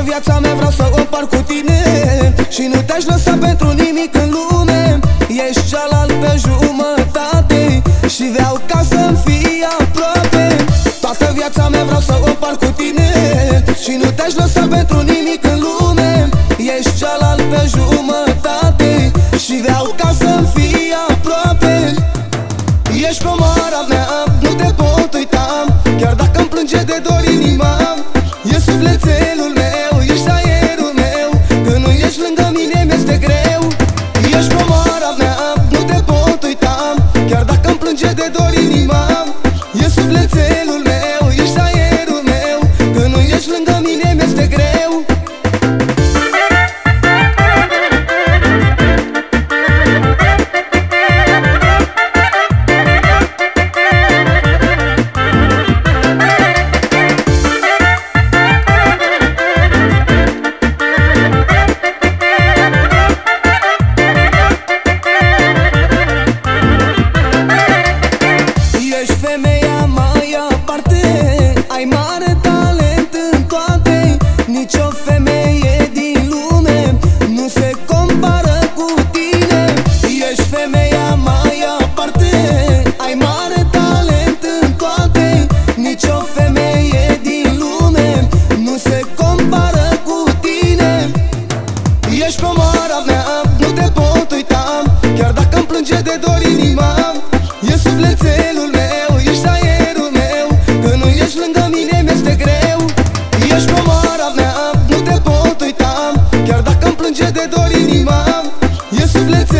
că viața mea vreau să o par cu tine Și nu te-aș lăsa pentru nimic în lume. Ești cealaltă jumătate Și vreau ca să-mi fii aproape. Toată viața mea vreau să o par cu tine Și nu te-aș lăsa pentru nimic în lume. Ești cealaltă jumătate Și vreau ca să-mi fii aproape. Ești comoara mea, nu te pot uita. Chiar dacă îmi plânge de dor inima E sufletelul meu. ce de dor inima E suflet